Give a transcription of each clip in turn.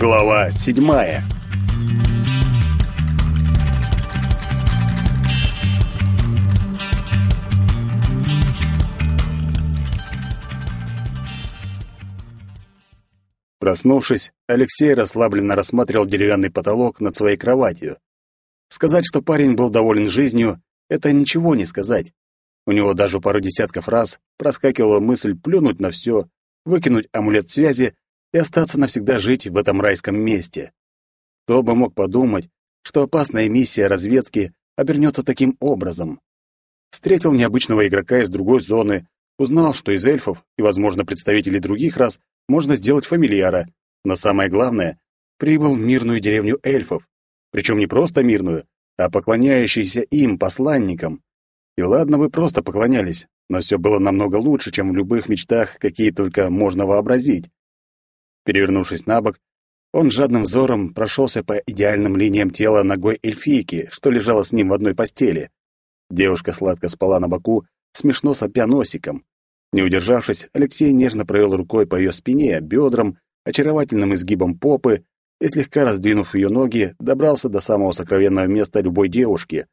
Глава седьмая Проснувшись, Алексей расслабленно рассматривал деревянный потолок над своей кроватью. Сказать, что парень был доволен жизнью, это ничего не сказать. У него даже пару десятков раз проскакивала мысль плюнуть на все, выкинуть амулет связи и остаться навсегда жить в этом райском месте. Кто бы мог подумать, что опасная миссия разведки обернется таким образом. Встретил необычного игрока из другой зоны, узнал, что из эльфов и, возможно, представителей других рас можно сделать фамильяра, но самое главное, прибыл в мирную деревню эльфов, причем не просто мирную, а поклоняющиеся им посланникам. И ладно, вы просто поклонялись, но все было намного лучше, чем в любых мечтах, какие только можно вообразить. Перевернувшись на бок, он жадным взором прошелся по идеальным линиям тела ногой эльфийки, что лежала с ним в одной постели. Девушка сладко спала на боку, смешно сопя носиком. Не удержавшись, Алексей нежно провел рукой по ее спине, бедрам, очаровательным изгибом попы и, слегка раздвинув ее ноги, добрался до самого сокровенного места любой девушки.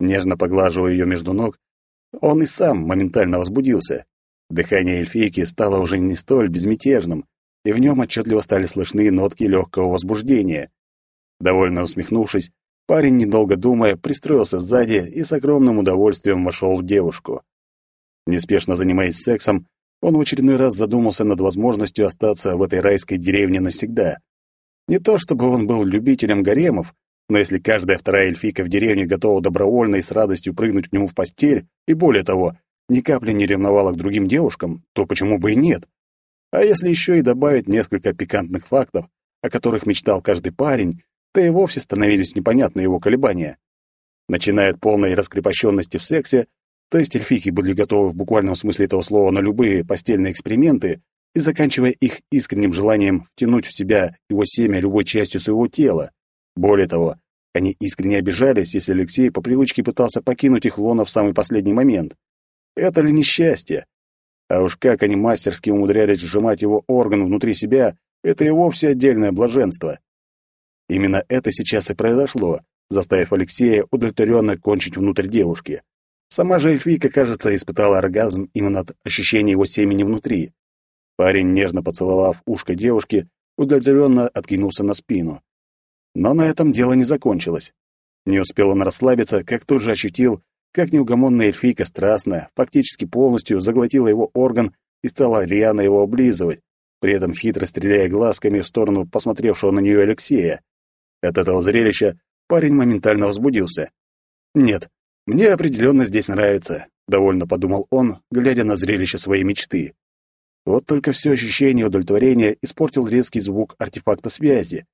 Нежно поглаживая ее между ног, он и сам моментально возбудился. Дыхание эльфийки стало уже не столь безмятежным, и в нем отчетливо стали слышны нотки легкого возбуждения. Довольно усмехнувшись, парень, недолго думая, пристроился сзади и с огромным удовольствием вошел в девушку. Неспешно занимаясь сексом, он в очередной раз задумался над возможностью остаться в этой райской деревне навсегда. Не то чтобы он был любителем гаремов, но если каждая вторая эльфийка в деревне готова добровольно и с радостью прыгнуть к нему в постель, и более того, ни капли не ревновала к другим девушкам, то почему бы и нет? А если еще и добавить несколько пикантных фактов, о которых мечтал каждый парень, то и вовсе становились непонятны его колебания. Начиная от полной раскрепощенности в сексе, то есть эльфийки были готовы в буквальном смысле этого слова на любые постельные эксперименты, и заканчивая их искренним желанием втянуть в себя его семя любой частью своего тела. Более того, они искренне обижались, если Алексей по привычке пытался покинуть их лоно в самый последний момент. Это ли несчастье? А уж как они мастерски умудрялись сжимать его орган внутри себя, это и вовсе отдельное блаженство. Именно это сейчас и произошло, заставив Алексея удовлетворенно кончить внутрь девушки. Сама же эльфийка, кажется, испытала оргазм именно от ощущения его семени внутри. Парень, нежно поцеловав ушко девушки, удовлетворенно откинулся на спину. Но на этом дело не закончилось. Не успел он расслабиться, как тут же ощутил, как неугомонная эльфийка страстно, фактически полностью заглотила его орган и стала рьяно его облизывать, при этом хитро стреляя глазками в сторону посмотревшего на нее Алексея. От этого зрелища парень моментально возбудился. «Нет, мне определенно здесь нравится», — довольно подумал он, глядя на зрелище своей мечты. Вот только все ощущение удовлетворения испортил резкий звук артефакта связи.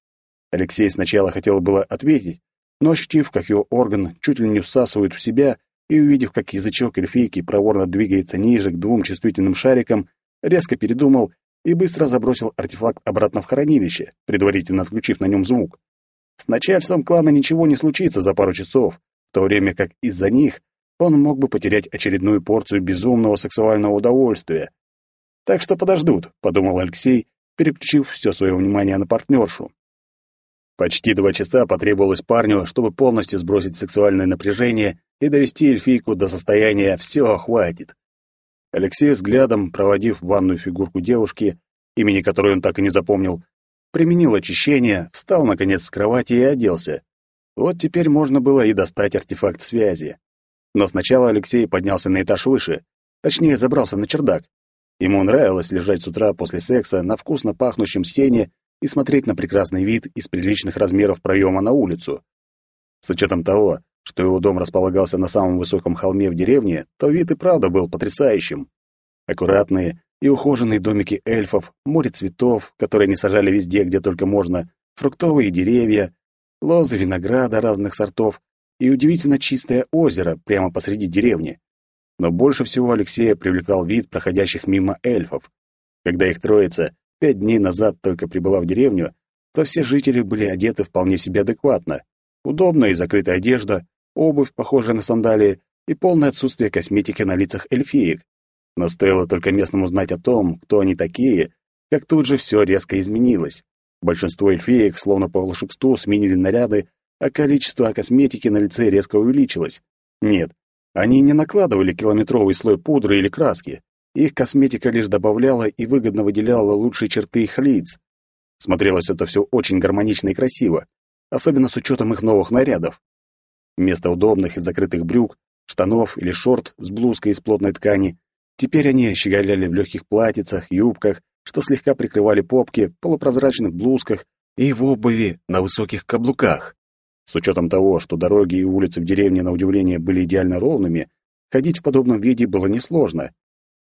Алексей сначала хотел было ответить, но ощутив, как его орган чуть ли не всасывает в себя, и увидев, как язычок эльфийки проворно двигается ниже к двум чувствительным шарикам, резко передумал и быстро забросил артефакт обратно в хранилище, предварительно отключив на нем звук. С начальством клана ничего не случится за пару часов, в то время как из-за них он мог бы потерять очередную порцию безумного сексуального удовольствия, так что подождут, подумал Алексей, переключив все свое внимание на партнершу. Почти два часа потребовалось парню, чтобы полностью сбросить сексуальное напряжение и довести эльфийку до состояния «все, хватит». Алексей взглядом, проводив ванную фигурку девушки, имени которой он так и не запомнил, применил очищение, встал, наконец, с кровати и оделся. Вот теперь можно было и достать артефакт связи. Но сначала Алексей поднялся на этаж выше, точнее, забрался на чердак. Ему нравилось лежать с утра после секса на вкусно пахнущем сене и смотреть на прекрасный вид из приличных размеров проема на улицу. С учетом того, что его дом располагался на самом высоком холме в деревне, то вид и правда был потрясающим. Аккуратные и ухоженные домики эльфов, море цветов, которые они сажали везде, где только можно, фруктовые деревья, лозы винограда разных сортов и удивительно чистое озеро прямо посреди деревни. Но больше всего Алексея привлекал вид проходящих мимо эльфов. Когда их троица пять дней назад только прибыла в деревню, то все жители были одеты вполне себе адекватно. Удобная и закрытая одежда, обувь, похожая на сандалии, и полное отсутствие косметики на лицах эльфиек. Но стоило только местному знать о том, кто они такие, как тут же все резко изменилось. Большинство эльфеек, словно по волшебству, сменили наряды, а количество косметики на лице резко увеличилось. Нет, они не накладывали километровый слой пудры или краски. Их косметика лишь добавляла и выгодно выделяла лучшие черты их лиц. Смотрелось это все очень гармонично и красиво, особенно с учетом их новых нарядов. Вместо удобных и закрытых брюк, штанов или шорт с блузкой из плотной ткани, теперь они щеголяли в легких платьицах, юбках, что слегка прикрывали попки, полупрозрачных блузках и в обуви на высоких каблуках. С учетом того, что дороги и улицы в деревне, на удивление, были идеально ровными, ходить в подобном виде было несложно.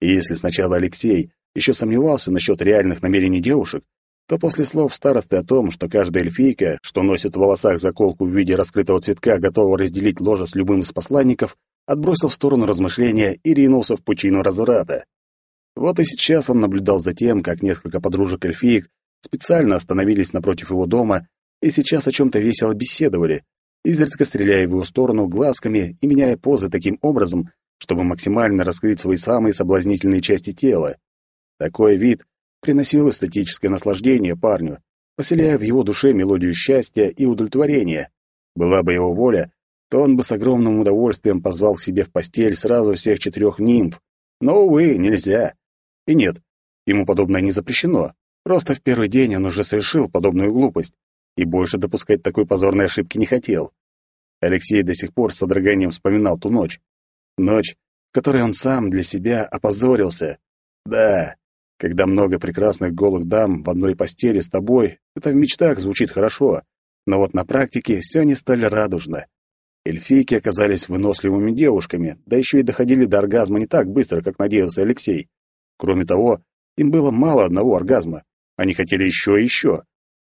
И если сначала Алексей еще сомневался насчет реальных намерений девушек, то после слов старосты о том, что каждая эльфийка, что носит в волосах заколку в виде раскрытого цветка, готова разделить ложе с любым из посланников, отбросил в сторону размышления и ринулся в пучину разврата. Вот и сейчас он наблюдал за тем, как несколько подружек эльфиек специально остановились напротив его дома и сейчас о чем-то весело беседовали, изредка стреляя в его сторону глазками и меняя позы таким образом, чтобы максимально раскрыть свои самые соблазнительные части тела. Такой вид приносил эстетическое наслаждение парню, поселяя в его душе мелодию счастья и удовлетворения. Была бы его воля, то он бы с огромным удовольствием позвал к себе в постель сразу всех четырех нимф. Но, увы, нельзя. И нет, ему подобное не запрещено. Просто в первый день он уже совершил подобную глупость и больше допускать такой позорной ошибки не хотел. Алексей до сих пор с содроганием вспоминал ту ночь. Ночь, в которой он сам для себя опозорился. Да, когда много прекрасных голых дам в одной постели с тобой, это в мечтах звучит хорошо, но вот на практике все не стали радужно. Эльфийки оказались выносливыми девушками, да еще и доходили до оргазма не так быстро, как надеялся Алексей. Кроме того, им было мало одного оргазма. Они хотели еще и еще.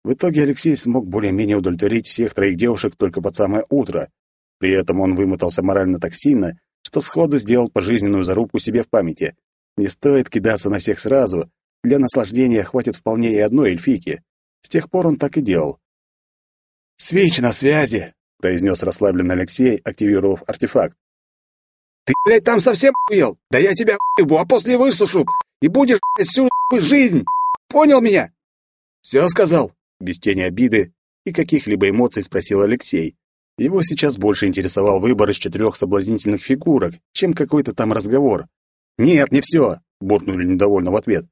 В итоге Алексей смог более-менее удовлетворить всех троих девушек только под самое утро. При этом он вымотался морально так сильно, что сходу сделал пожизненную зарубку себе в памяти. Не стоит кидаться на всех сразу. Для наслаждения хватит вполне и одной эльфийки. С тех пор он так и делал. «Свич на связи!» — произнес расслабленный Алексей, активировав артефакт. Ты, блядь, там совсем охуел? Да я тебя ебу, а после высушу, и будешь, блядь, всю жизнь. Понял меня? Все сказал. Без тени обиды и каких-либо эмоций спросил Алексей. Его сейчас больше интересовал выбор из четырех соблазнительных фигурок, чем какой-то там разговор. «Нет, не все», — буркнули недовольно в ответ.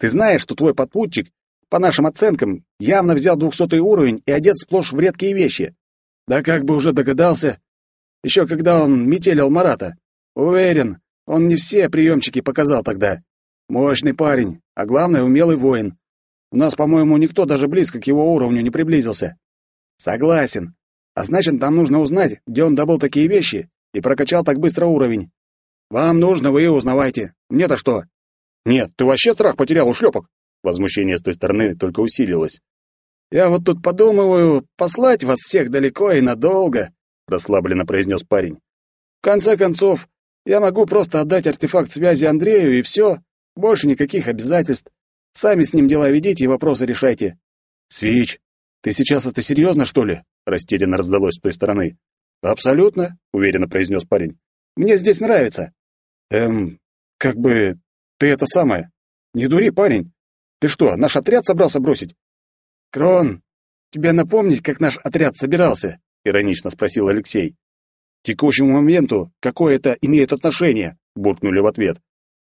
«Ты знаешь, что твой подпутчик, по нашим оценкам, явно взял двухсотый уровень и одет сплошь в редкие вещи. Да как бы уже догадался. Еще когда он метелил Марата. Уверен, он не все приемчики показал тогда. Мощный парень, а главное, умелый воин. У нас, по-моему, никто даже близко к его уровню не приблизился. Согласен. А значит, нам нужно узнать, где он добыл такие вещи и прокачал так быстро уровень. Вам нужно, вы узнавайте. Мне-то что? Нет, ты вообще страх потерял у шлепок? Возмущение с той стороны только усилилось. Я вот тут подумываю послать вас всех далеко и надолго, расслабленно произнес парень. В конце концов, я могу просто отдать артефакт связи Андрею, и все. Больше никаких обязательств. Сами с ним дела ведите и вопросы решайте. Свич, ты сейчас это серьезно, что ли? Растерянно раздалось с той стороны. Абсолютно, уверенно произнес парень. Мне здесь нравится. Эм, как бы ты это самое. Не дури, парень. Ты что, наш отряд собрался бросить? Крон, тебе напомнить, как наш отряд собирался? иронично спросил Алексей текущему моменту какое это имеет отношение?» — буркнули в ответ.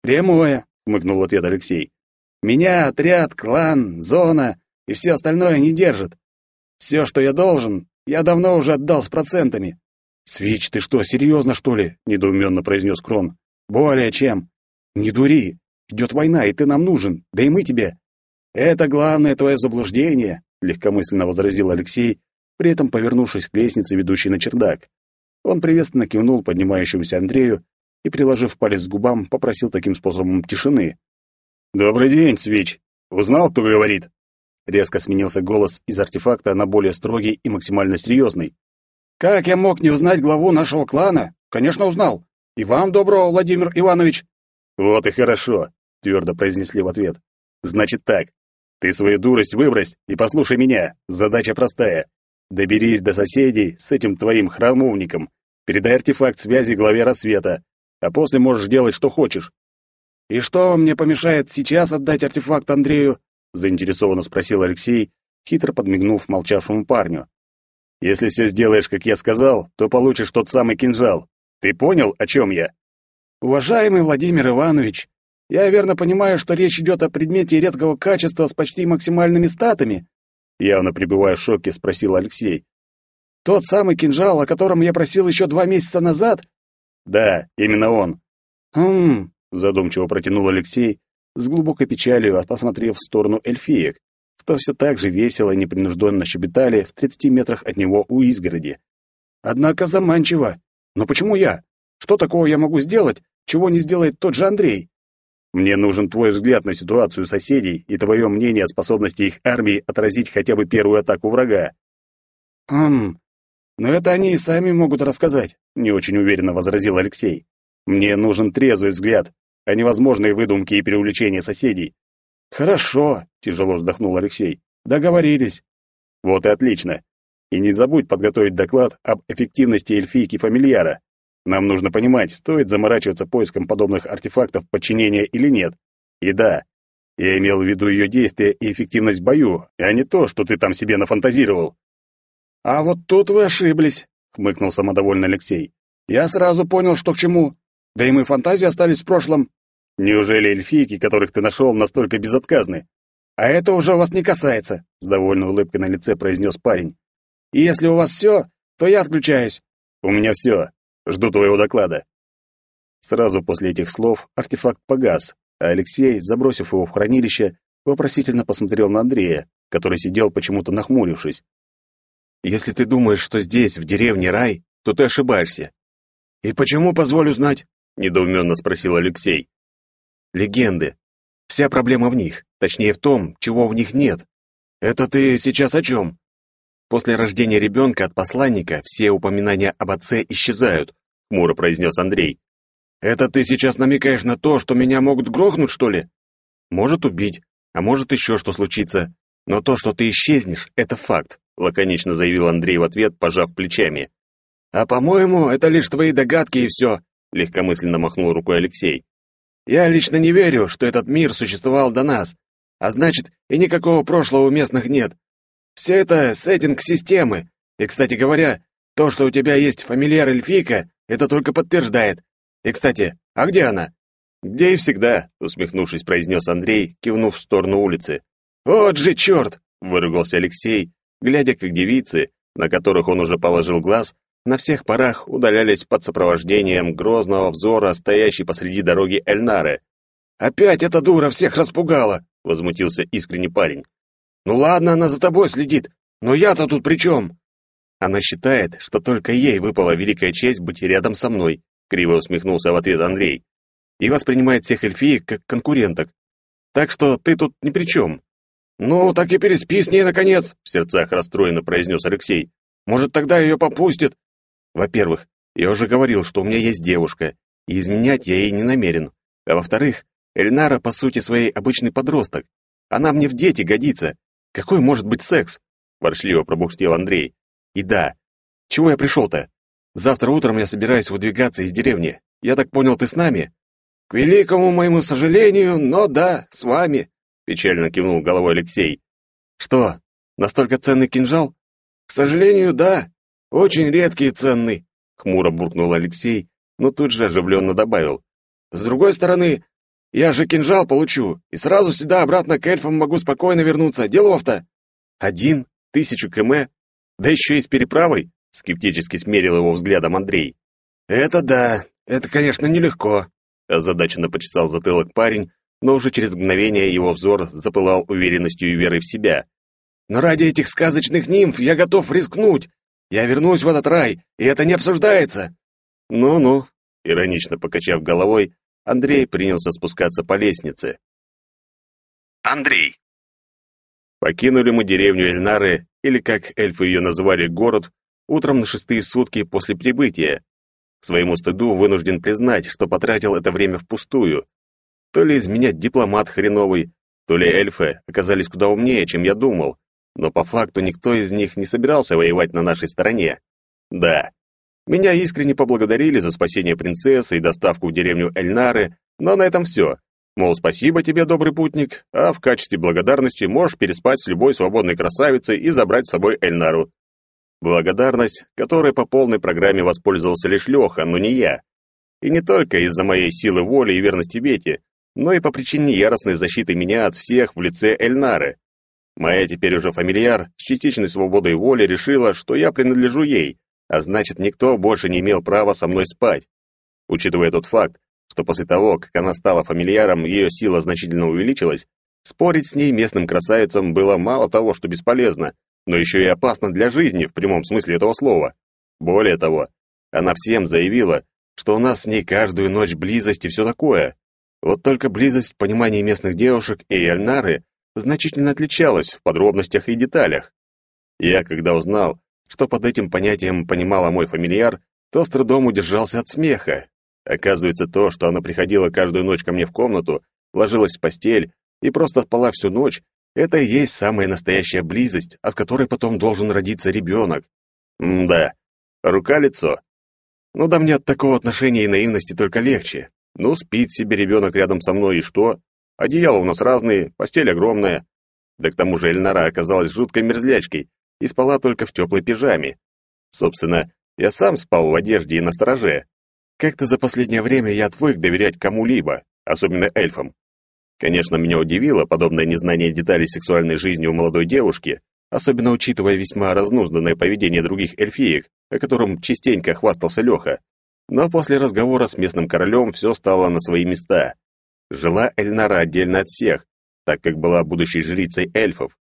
«Прямое», — хмыкнул в ответ Алексей. «Меня отряд, клан, зона и все остальное не держит. Все, что я должен, я давно уже отдал с процентами». «Свич, ты что, серьезно, что ли?» — недоуменно произнес Крон. «Более чем. Не дури. Идет война, и ты нам нужен, да и мы тебе». «Это главное твое заблуждение», — легкомысленно возразил Алексей, при этом повернувшись к лестнице, ведущей на чердак. Он приветственно кивнул поднимающемуся Андрею и, приложив палец к губам, попросил таким способом тишины. «Добрый день, Свич. Узнал, кто говорит?» Резко сменился голос из артефакта на более строгий и максимально серьезный. «Как я мог не узнать главу нашего клана? Конечно, узнал. И вам доброго, Владимир Иванович». «Вот и хорошо», — твердо произнесли в ответ. «Значит так. Ты свою дурость выбрось и послушай меня. Задача простая. Доберись до соседей с этим твоим храмовником, передай артефакт связи главе рассвета, а после можешь делать, что хочешь». «И что мне помешает сейчас отдать артефакт Андрею?» Заинтересованно спросил Алексей, хитро подмигнув молчавшему парню. «Если все сделаешь, как я сказал, то получишь тот самый кинжал. Ты понял, о чем я?» «Уважаемый Владимир Иванович, я верно понимаю, что речь идет о предмете редкого качества с почти максимальными статами?» Явно пребывая в шоке, спросил Алексей. «Тот самый кинжал, о котором я просил еще два месяца назад?» «Да, именно он». «Хм...» — задумчиво протянул Алексей, с глубокой печалью посмотрев в сторону эльфиек, что все так же весело и непринужденно щебетали в тридцати метрах от него у изгороди. «Однако заманчиво. Но почему я? Что такого я могу сделать, чего не сделает тот же Андрей?» Мне нужен твой взгляд на ситуацию соседей и твое мнение о способности их армии отразить хотя бы первую атаку врага. Хм, но это они и сами могут рассказать, не очень уверенно возразил Алексей. Мне нужен трезвый взгляд, а не возможные выдумки и преувеличения соседей. Хорошо, тяжело вздохнул Алексей. Договорились. Вот и отлично. И не забудь подготовить доклад об эффективности эльфийки фамильяра. Нам нужно понимать, стоит заморачиваться поиском подобных артефактов подчинения или нет. И да, я имел в виду ее действия и эффективность в бою, а не то, что ты там себе нафантазировал. А вот тут вы ошиблись, хмыкнул самодовольный Алексей. Я сразу понял, что к чему. Да и мои фантазии остались в прошлом. Неужели эльфийки, которых ты нашел, настолько безотказны? А это уже вас не касается, с довольной улыбкой на лице произнес парень. И если у вас все, то я отключаюсь. У меня все. Жду твоего доклада». Сразу после этих слов артефакт погас, а Алексей, забросив его в хранилище, вопросительно посмотрел на Андрея, который сидел почему-то нахмурившись. «Если ты думаешь, что здесь, в деревне, рай, то ты ошибаешься». «И почему, позволю знать?» — недоуменно спросил Алексей. «Легенды. Вся проблема в них, точнее в том, чего в них нет. Это ты сейчас о чем?» После рождения ребенка от посланника все упоминания об отце исчезают, хмуро произнес Андрей. Это ты сейчас намекаешь на то, что меня могут грохнуть, что ли? Может убить, а может еще что случится. Но то, что ты исчезнешь, это факт, лаконично заявил Андрей в ответ, пожав плечами. А по-моему, это лишь твои догадки и все, легкомысленно махнул рукой Алексей. Я лично не верю, что этот мир существовал до нас, а значит, и никакого прошлого у местных нет. Все это сеттинг системы. И, кстати говоря, то, что у тебя есть фамильяр эльфийка, это только подтверждает. И, кстати, а где она?» «Где и всегда», — усмехнувшись, произнес Андрей, кивнув в сторону улицы. «Вот же черт!» — выругался Алексей, глядя, как девицы, на которых он уже положил глаз, на всех парах удалялись под сопровождением грозного взора, стоящей посреди дороги Эльнары. «Опять эта дура всех распугала!» — возмутился искренний парень. Ну ладно, она за тобой следит, но я-то тут при чем? Она считает, что только ей выпала великая честь быть рядом со мной, криво усмехнулся в ответ Андрей. И воспринимает всех эльфиек как конкуренток. Так что ты тут ни при чем. Ну, так и переспи с ней, наконец, в сердцах расстроенно произнес Алексей. Может, тогда ее попустят? Во-первых, я уже говорил, что у меня есть девушка, и изменять я ей не намерен. А во-вторых, Эльнара, по сути, своей обычный подросток. Она мне в дети годится, какой может быть секс? Ворчливо пробухтел Андрей. И да, чего я пришел-то? Завтра утром я собираюсь выдвигаться из деревни. Я так понял, ты с нами? К великому моему сожалению, но да, с вами, печально кивнул головой Алексей. Что, настолько ценный кинжал? К сожалению, да. Очень редкий и ценный, хмуро буркнул Алексей, но тут же оживленно добавил. С другой стороны, я же кинжал получу, и сразу сюда обратно к эльфам могу спокойно вернуться. Делов-то!» «Один? Тысячу км? Да еще и с переправой?» — скептически смерил его взглядом Андрей. «Это да, это, конечно, нелегко», — озадаченно почесал затылок парень, но уже через мгновение его взор запылал уверенностью и верой в себя. «Но ради этих сказочных нимф я готов рискнуть. Я вернусь в этот рай, и это не обсуждается». «Ну-ну», — иронично покачав головой, Андрей принялся спускаться по лестнице. Андрей. Покинули мы деревню Эльнары, или, как эльфы ее называли, город, утром на шестые сутки после прибытия. К своему стыду вынужден признать, что потратил это время впустую. То ли из меня дипломат хреновый, то ли эльфы оказались куда умнее, чем я думал, но по факту никто из них не собирался воевать на нашей стороне. Да, меня искренне поблагодарили за спасение принцессы и доставку в деревню Эльнары, но на этом все. Мол, спасибо тебе, добрый путник, а в качестве благодарности можешь переспать с любой свободной красавицей и забрать с собой Эльнару. Благодарность, которой по полной программе воспользовался лишь Леха, но не я. И не только из-за моей силы воли и верности Бете, но и по причине яростной защиты меня от всех в лице Эльнары. Моя теперь уже фамильяр с частичной свободой воли решила, что я принадлежу ей, а значит, никто больше не имел права со мной спать. Учитывая тот факт, что после того, как она стала фамильяром, ее сила значительно увеличилась, спорить с ней местным красавицам было мало того, что бесполезно, но еще и опасно для жизни в прямом смысле этого слова. Более того, она всем заявила, что у нас с ней каждую ночь близость и все такое. Вот только близость в понимании местных девушек и Эльнары значительно отличалась в подробностях и деталях. Я, когда узнал, что под этим понятием понимала мой фамильяр, то с трудом удержался от смеха. Оказывается, то, что она приходила каждую ночь ко мне в комнату, ложилась в постель и просто спала всю ночь, это и есть самая настоящая близость, от которой потом должен родиться ребенок. М-да, рука-лицо. Ну да мне от такого отношения и наивности только легче. Ну, спит себе ребенок рядом со мной, и что? Одеяла у нас разные, постель огромная. Да к тому же Эльнара оказалась жуткой мерзлячкой и спала только в теплой пижаме. Собственно, я сам спал в одежде и на стороже. Как-то за последнее время я отвык доверять кому-либо, особенно эльфам. Конечно, меня удивило подобное незнание деталей сексуальной жизни у молодой девушки, особенно учитывая весьма разнузданное поведение других эльфиек, о котором частенько хвастался Леха. Но после разговора с местным королем все стало на свои места. Жила Эльнара отдельно от всех, так как была будущей жрицей эльфов.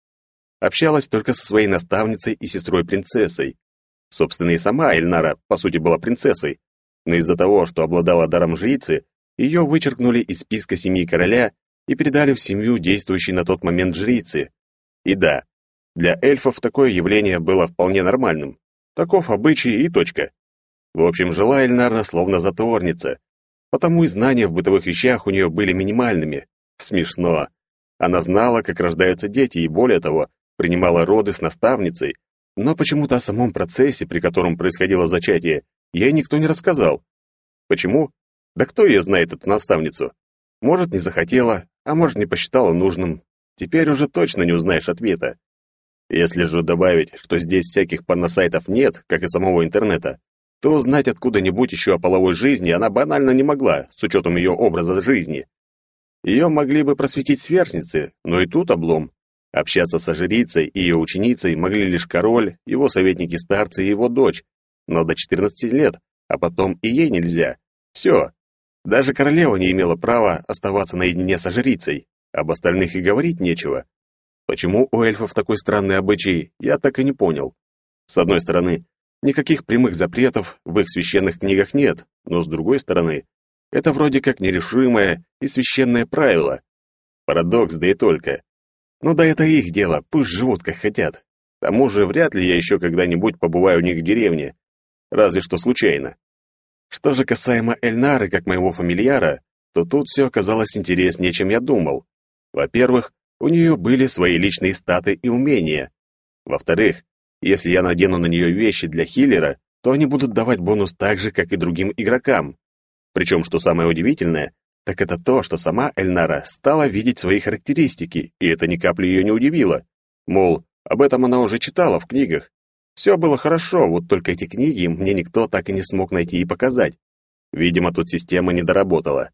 Общалась только со своей наставницей и сестрой-принцессой. Собственно, и сама Эльнара, по сути, была принцессой. Но из-за того, что обладала даром жрицы, ее вычеркнули из списка семьи короля и передали в семью действующей на тот момент жрицы. И да, для эльфов такое явление было вполне нормальным. Таков обычай и точка. В общем, жила Эльнара словно затворница, потому и знания в бытовых вещах у нее были минимальными. Смешно. Она знала, как рождаются дети, и более того, принимала роды с наставницей, но почему-то о самом процессе, при котором происходило зачатие, ей никто не рассказал. Почему? Да кто ее знает, эту наставницу? Может, не захотела, а может, не посчитала нужным. Теперь уже точно не узнаешь ответа. Если же добавить, что здесь всяких порносайтов нет, как и самого интернета, то узнать откуда-нибудь еще о половой жизни она банально не могла, с учетом ее образа жизни. Ее могли бы просветить сверстницы, но и тут облом. Общаться со жрицей и ее ученицей могли лишь король, его советники-старцы и его дочь, но до 14 лет, а потом и ей нельзя. Все. Даже королева не имела права оставаться наедине со жрицей, об остальных и говорить нечего. Почему у эльфов такой странный обычай, я так и не понял. С одной стороны, Никаких прямых запретов в их священных книгах нет, но с другой стороны, это вроде как нерешимое и священное правило. Парадокс, да и только. Ну да это их дело, пусть живут как хотят. К тому же вряд ли я еще когда-нибудь побываю у них в деревне, разве что случайно. Что же касаемо Эльнары, как моего фамильяра, то тут все оказалось интереснее, чем я думал. Во-первых, у нее были свои личные статы и умения. Во-вторых, если я надену на нее вещи для хиллера, то они будут давать бонус так же, как и другим игрокам. Причем, что самое удивительное, так это то, что сама Эльнара стала видеть свои характеристики, и это ни капли ее не удивило. Мол, об этом она уже читала в книгах. Все было хорошо, вот только эти книги мне никто так и не смог найти и показать. Видимо, тут система не доработала.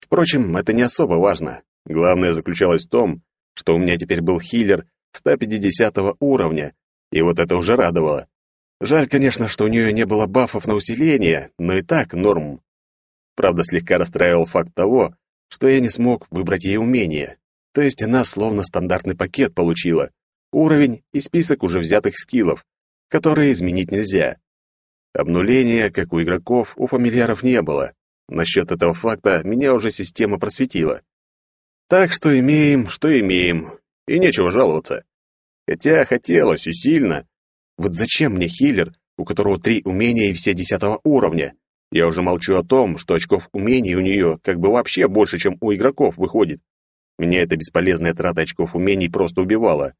Впрочем, это не особо важно. Главное заключалось в том, что у меня теперь был хиллер 150 уровня, и вот это уже радовало. Жаль, конечно, что у нее не было бафов на усиление, но и так норм. Правда, слегка расстраивал факт того, что я не смог выбрать ей умение. То есть она словно стандартный пакет получила. Уровень и список уже взятых скиллов, которые изменить нельзя. Обнуления, как у игроков, у фамильяров не было. Насчет этого факта меня уже система просветила. Так что имеем, что имеем, и нечего жаловаться. Хотя хотелось и сильно. Вот зачем мне хиллер, у которого три умения и все десятого уровня? Я уже молчу о том, что очков умений у нее как бы вообще больше, чем у игроков выходит. Меня эта бесполезная трата очков умений просто убивала.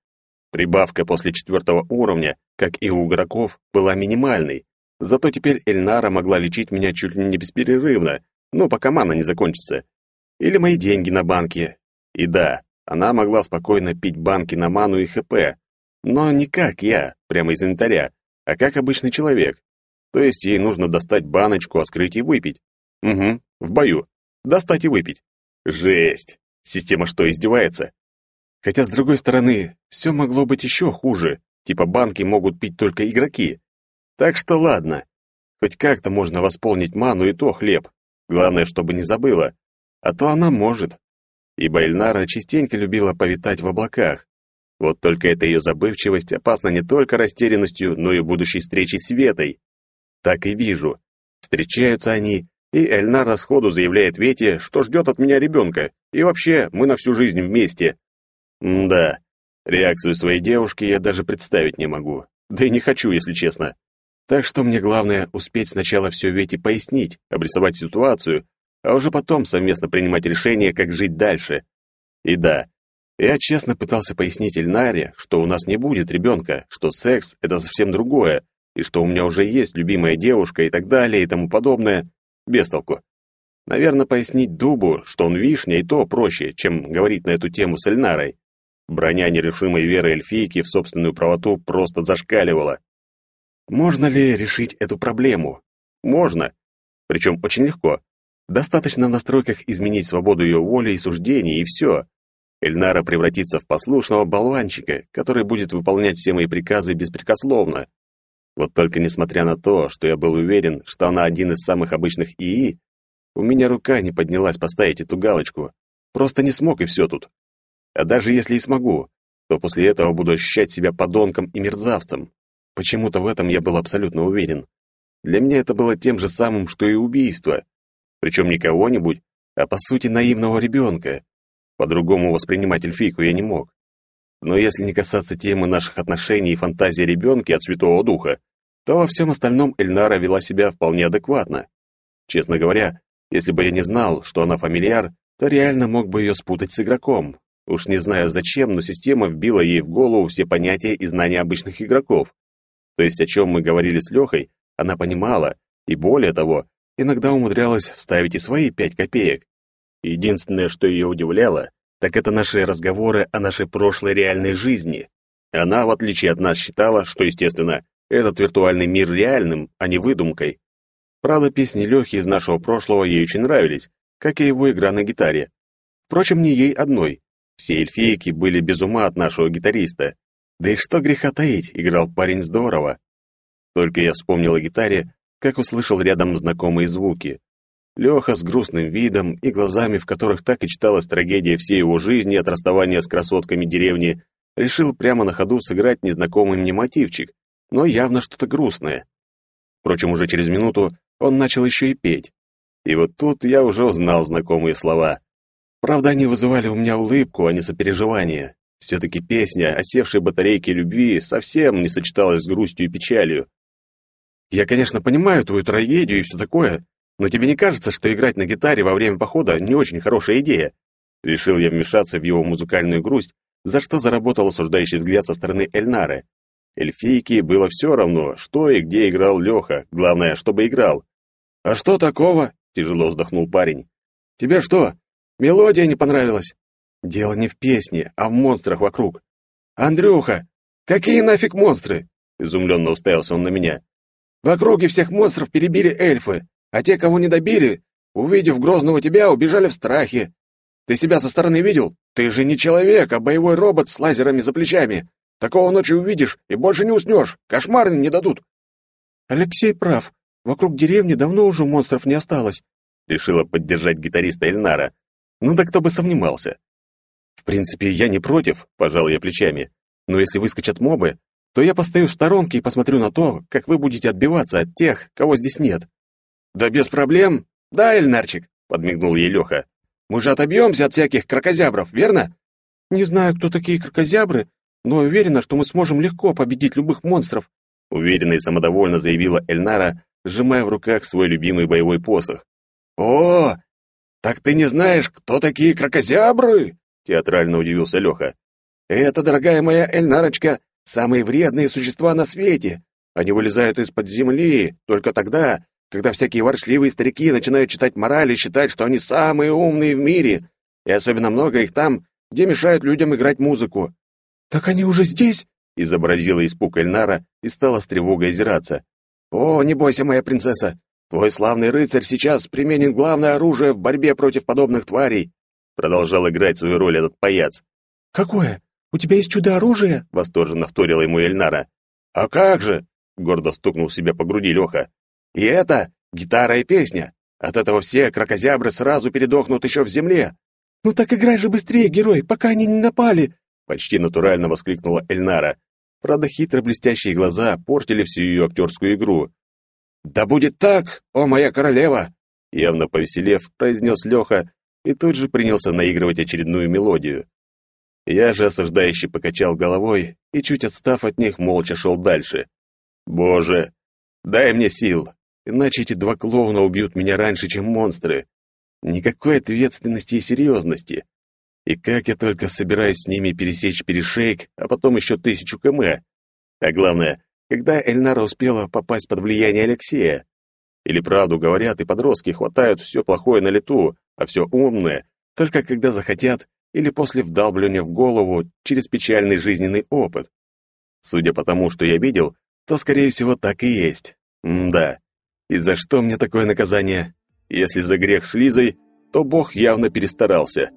Прибавка после четвертого уровня, как и у игроков, была минимальной. Зато теперь Эльнара могла лечить меня чуть ли не бесперерывно, но пока мана не закончится. или мои деньги на банке. И да, она могла спокойно пить банки на ману и ХП, но не как я, прямо из инвентаря, а как обычный человек. То есть ей нужно достать баночку, открыть и выпить. Угу, в бою. Достать и выпить. Жесть. Система что, издевается? Хотя, с другой стороны, все могло быть еще хуже. Типа банки могут пить только игроки. Так что ладно. Хоть как-то можно восполнить ману и то хлеб. Главное, чтобы не забыла. А то она может. Ибо Эльнара частенько любила повитать в облаках. Вот только эта ее забывчивость опасна не только растерянностью, но и будущей встречей с Ветой. Так и вижу. Встречаются они, и Эльнара сходу заявляет Вете, что ждет от меня ребенка, и вообще мы на всю жизнь вместе. М да, реакцию своей девушки я даже представить не могу. Да и не хочу, если честно. Так что мне главное успеть сначала все Вете пояснить, обрисовать ситуацию, а уже потом совместно принимать решение, как жить дальше. И да, я честно пытался пояснить Эльнаре, что у нас не будет ребенка, что секс — это совсем другое, и что у меня уже есть любимая девушка и так далее и тому подобное. Без толку. Наверное, пояснить Дубу, что он вишня, и то проще, чем говорить на эту тему с Эльнарой. Броня нерешимой веры эльфийки в собственную правоту просто зашкаливала. Можно ли решить эту проблему? Можно. Причем очень легко. Достаточно в настройках изменить свободу ее воли и суждений, и все. Эльнара превратится в послушного болванчика, который будет выполнять все мои приказы беспрекословно. Вот только несмотря на то, что я был уверен, что она один из самых обычных ИИ, у меня рука не поднялась поставить эту галочку. Просто не смог, и все тут. А даже если и смогу, то после этого буду ощущать себя подонком и мерзавцем. Почему-то в этом я был абсолютно уверен. Для меня это было тем же самым, что и убийство. Причем не кого-нибудь, а по сути наивного ребенка. По-другому воспринимать эльфийку я не мог. Но если не касаться темы наших отношений и фантазии ребенка от Святого Духа, то во всем остальном Эльнара вела себя вполне адекватно. Честно говоря, если бы я не знал, что она фамильяр, то реально мог бы ее спутать с игроком. Уж не знаю зачем, но система вбила ей в голову все понятия и знания обычных игроков. То есть о чем мы говорили с Лехой, она понимала, и более того, иногда умудрялась вставить и свои пять копеек. Единственное, что ее удивляло, так это наши разговоры о нашей прошлой реальной жизни. Она, в отличие от нас, считала, что, естественно, этот виртуальный мир реальным, а не выдумкой. Правда, песни Лехи из нашего прошлого ей очень нравились, как и его игра на гитаре. Впрочем, не ей одной. Все эльфийки были без ума от нашего гитариста. Да и что греха таить, играл парень здорово. Только я вспомнил о гитаре, как услышал рядом знакомые звуки. Леха с грустным видом и глазами, в которых так и читалась трагедия всей его жизни от расставания с красотками деревни, решил прямо на ходу сыграть незнакомый мне мотивчик, но явно что-то грустное. Впрочем, уже через минуту он начал еще и петь. И вот тут я уже узнал знакомые слова. Правда, они вызывали у меня улыбку, а не сопереживание. Все-таки песня о севшей батарейке любви совсем не сочеталась с грустью и печалью. Я, конечно, понимаю твою трагедию и все такое, но тебе не кажется, что играть на гитаре во время похода не очень хорошая идея? Решил я вмешаться в его музыкальную грусть, за что заработал осуждающий взгляд со стороны Эльнары. Эльфийке было все равно, что и где играл Леха, главное, чтобы играл. «А что такого?» — тяжело вздохнул парень. «Тебе что, мелодия не понравилась?» «Дело не в песне, а в монстрах вокруг». «Андрюха, какие нафиг монстры?» — изумленно уставился он на меня. «В округе всех монстров перебили эльфы, а те, кого не добили, увидев грозного тебя, убежали в страхе. Ты себя со стороны видел? Ты же не человек, а боевой робот с лазерами за плечами. Такого ночью увидишь и больше не уснешь. Кошмары не дадут. Алексей прав. Вокруг деревни давно уже монстров не осталось. Решила поддержать гитариста Эльнара. Ну да кто бы сомневался. В принципе, я не против, пожал я плечами. Но если выскочат мобы, то я постою в сторонке и посмотрю на то, как вы будете отбиваться от тех, кого здесь нет. Да без проблем. Да, Эльнарчик, подмигнул ей Леха. Мы же отобьемся от всяких крокозябров, верно? Не знаю, кто такие крокозябры, но уверена, что мы сможем легко победить любых монстров», уверенно и самодовольно заявила Эльнара, сжимая в руках свой любимый боевой посох. «О, так ты не знаешь, кто такие крокозябры?» театрально удивился Леха. «Это, дорогая моя Эльнарочка, самые вредные существа на свете. Они вылезают из-под земли только тогда, когда всякие ворчливые старики начинают читать мораль и считать, что они самые умные в мире, и особенно много их там, где мешают людям играть музыку. «Так они уже здесь?» — изобразила испуг Эльнара и стала с тревогой озираться. «О, не бойся, моя принцесса! Твой славный рыцарь сейчас применит главное оружие в борьбе против подобных тварей!» Продолжал играть свою роль этот паяц. «Какое? У тебя есть чудо-оружие?» — восторженно вторила ему Эльнара. «А как же!» — гордо стукнул себя по груди Леха. «И это гитара и песня! От этого все крокозябры сразу передохнут еще в земле!» «Ну так играй же быстрее, герой, пока они не напали!» Почти натурально воскликнула Эльнара. Правда, хитро блестящие глаза портили всю ее актерскую игру. «Да будет так, о моя королева!» Явно повеселев, произнес Леха и тут же принялся наигрывать очередную мелодию. Я же осуждающе покачал головой и, чуть отстав от них, молча шел дальше. «Боже, дай мне сил, иначе эти два клоуна убьют меня раньше, чем монстры. Никакой ответственности и серьезности. И как я только собираюсь с ними пересечь перешейк, а потом еще тысячу км. А главное, когда Эльнара успела попасть под влияние Алексея. Или правду говорят, и подростки хватают все плохое на лету, а все умное только когда захотят или после вдалбливания в голову через печальный жизненный опыт. Судя по тому, что я видел, то, скорее всего, так и есть. М да. И за что мне такое наказание? Если за грех с Лизой, то Бог явно перестарался.